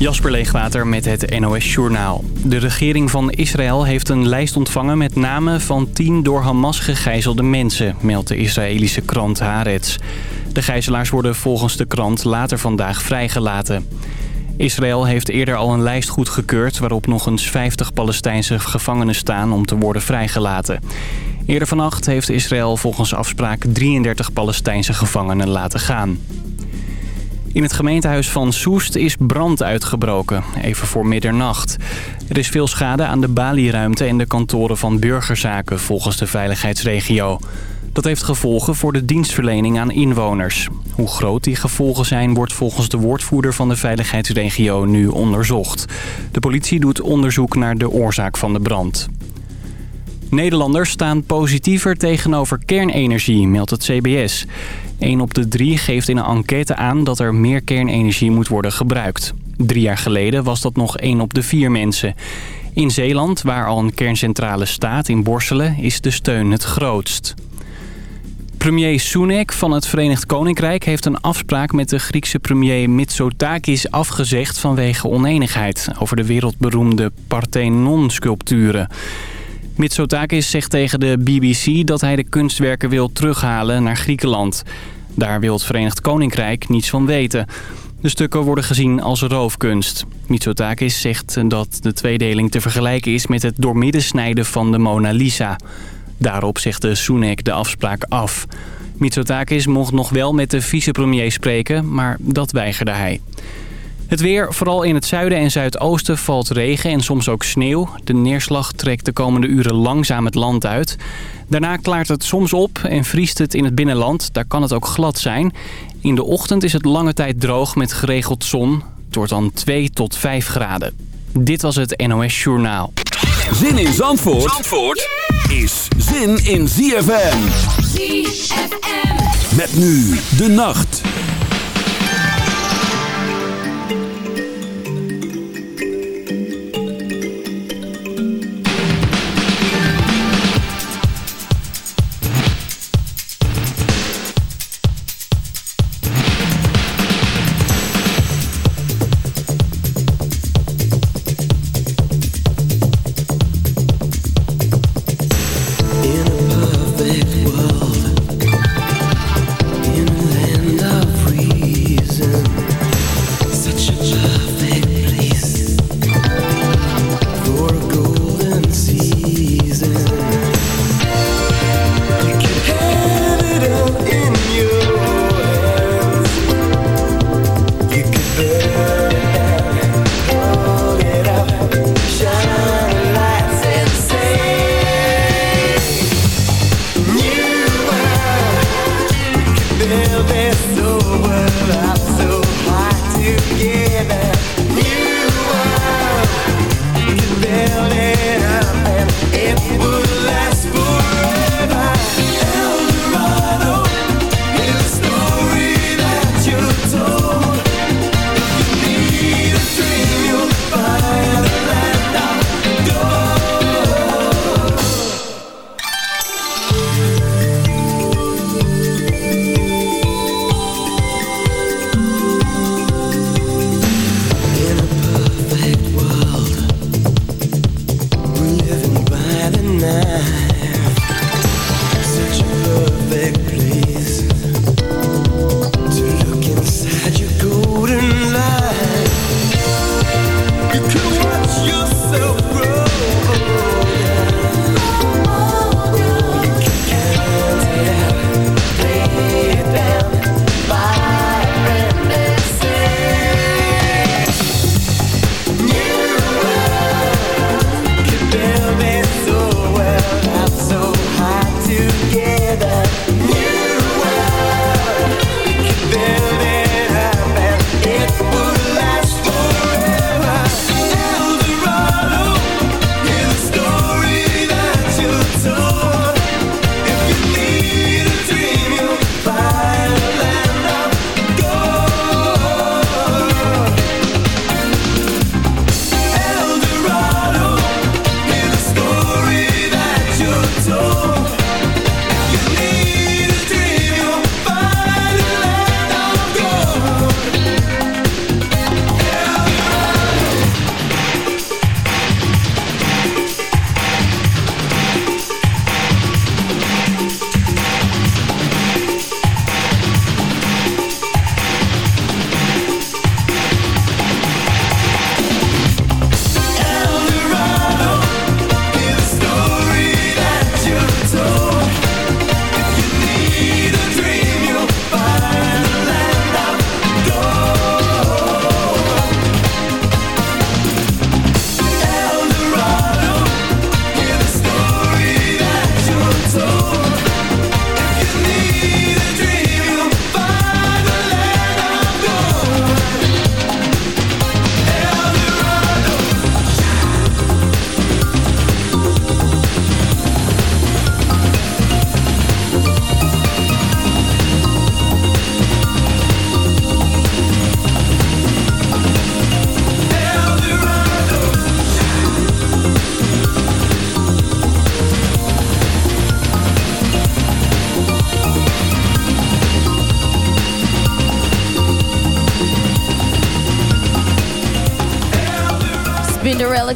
Jasper Leegwater met het NOS Journaal. De regering van Israël heeft een lijst ontvangen met namen van tien door Hamas gegijzelde mensen, meldt de Israëlische krant Haaretz. De gijzelaars worden volgens de krant later vandaag vrijgelaten. Israël heeft eerder al een lijst goedgekeurd waarop nog eens 50 Palestijnse gevangenen staan om te worden vrijgelaten. Eerder vannacht heeft Israël volgens afspraak 33 Palestijnse gevangenen laten gaan. In het gemeentehuis van Soest is brand uitgebroken, even voor middernacht. Er is veel schade aan de balieruimte en de kantoren van burgerzaken volgens de veiligheidsregio. Dat heeft gevolgen voor de dienstverlening aan inwoners. Hoe groot die gevolgen zijn wordt volgens de woordvoerder van de veiligheidsregio nu onderzocht. De politie doet onderzoek naar de oorzaak van de brand. Nederlanders staan positiever tegenover kernenergie, meldt het CBS. 1 op de 3 geeft in een enquête aan dat er meer kernenergie moet worden gebruikt. Drie jaar geleden was dat nog 1 op de 4 mensen. In Zeeland, waar al een kerncentrale staat in Borselen, is de steun het grootst. Premier Sunak van het Verenigd Koninkrijk heeft een afspraak met de Griekse premier Mitsotakis afgezegd vanwege oneenigheid over de wereldberoemde Parthenon-sculpturen. Mitsotakis zegt tegen de BBC dat hij de kunstwerken wil terughalen naar Griekenland. Daar wil het Verenigd Koninkrijk niets van weten. De stukken worden gezien als roofkunst. Mitsotakis zegt dat de tweedeling te vergelijken is met het doormidden snijden van de Mona Lisa. Daarop zegt de Sunak de afspraak af. Mitsotakis mocht nog wel met de vicepremier spreken, maar dat weigerde hij. Het weer, vooral in het zuiden en zuidoosten, valt regen en soms ook sneeuw. De neerslag trekt de komende uren langzaam het land uit. Daarna klaart het soms op en vriest het in het binnenland. Daar kan het ook glad zijn. In de ochtend is het lange tijd droog met geregeld zon. Het wordt dan 2 tot 5 graden. Dit was het NOS Journaal. Zin in Zandvoort, Zandvoort is zin in ZFM. ZFM. Met nu de nacht.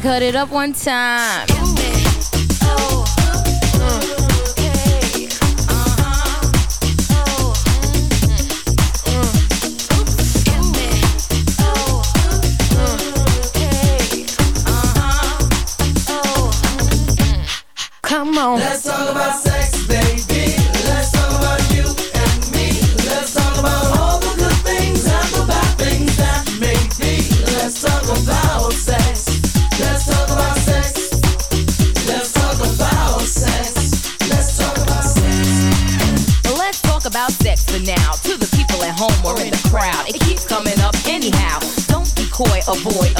Cut it up one time.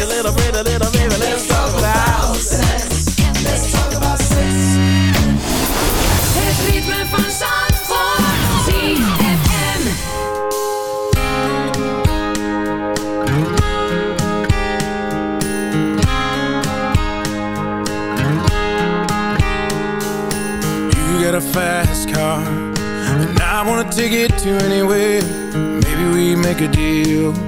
A little bit, a little baby. Let's talk about sex. Let's talk about sex. Het ritme van Zandvoort. ZFM. You got a fast car, and I wanna take it to anywhere. Maybe we make a deal.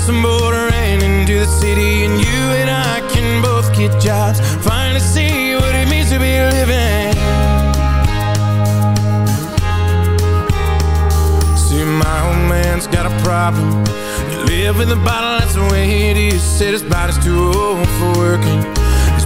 Just to cross the border and into the city And you and I can both get jobs. Finally see what it means to be living. See, my old man's got a problem. You live with a bottle, that's the way it is. Said his body's too old for working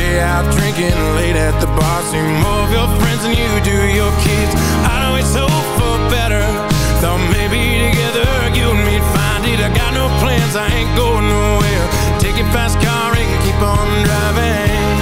Stay out drinking late at the bar. See more of your friends than you do your kids. I know it's hope for better. Thought maybe together you and me'd find it. I got no plans, I ain't going nowhere. Take your fast car and keep on driving.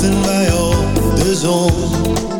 Wachten wij op de zon.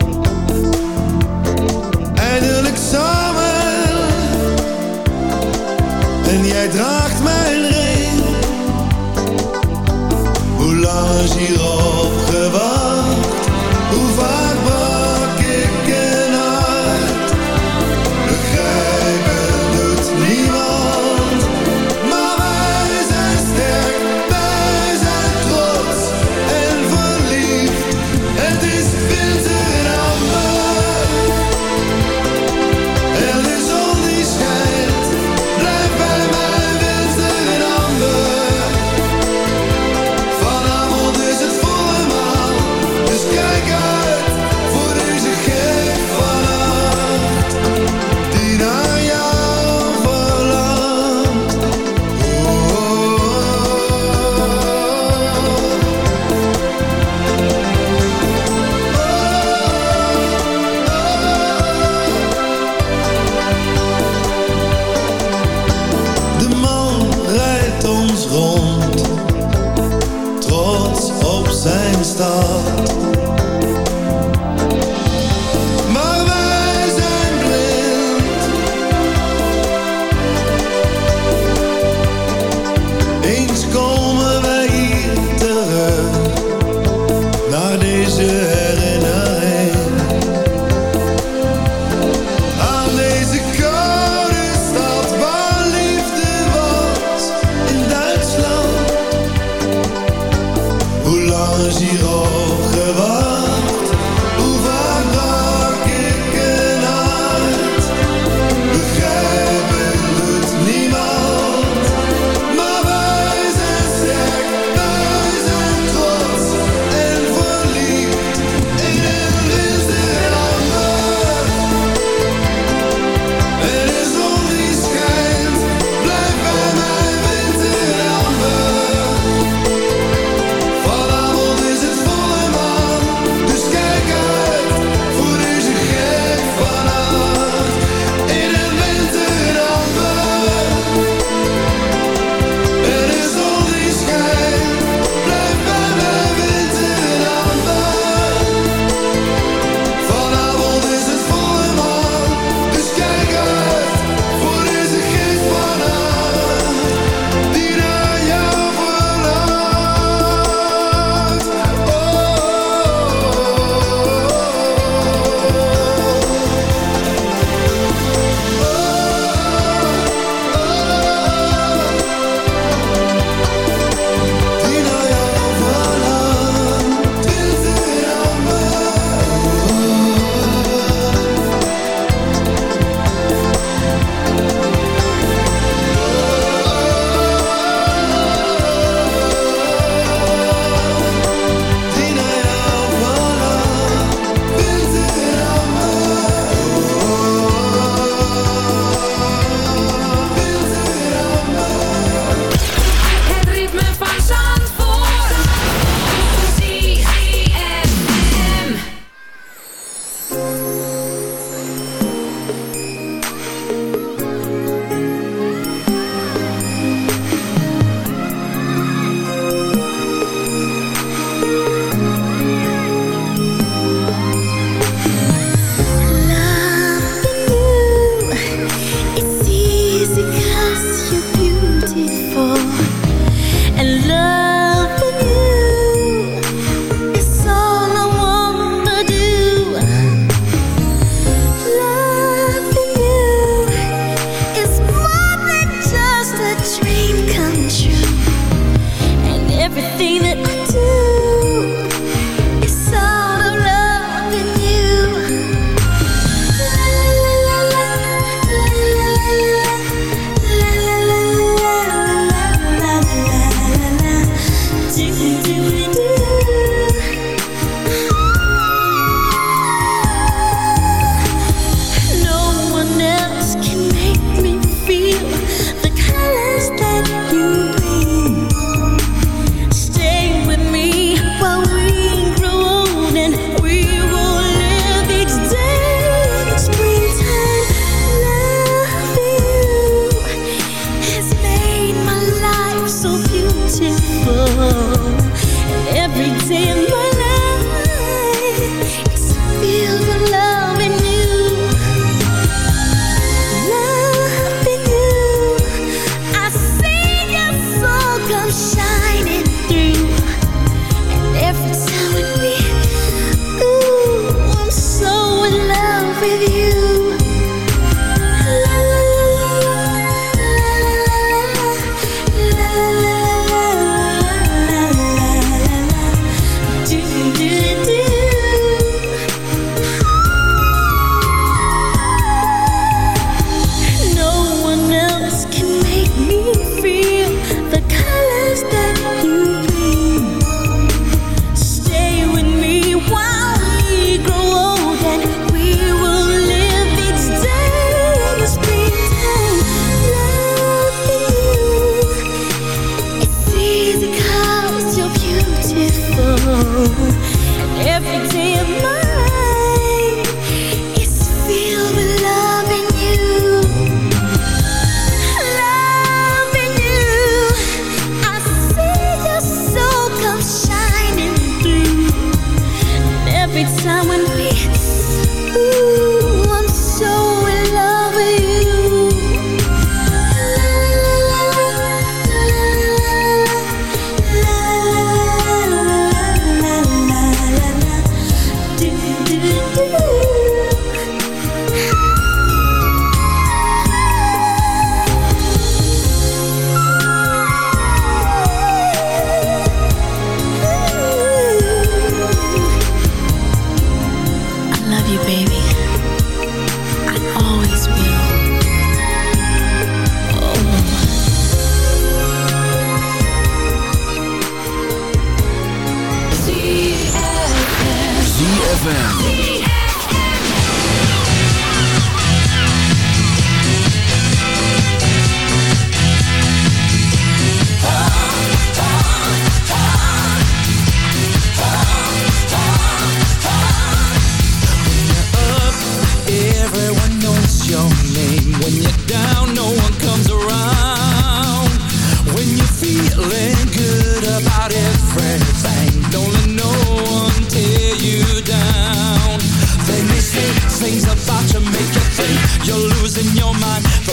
You're losing your mind.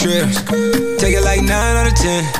Take it like 9 out of 10.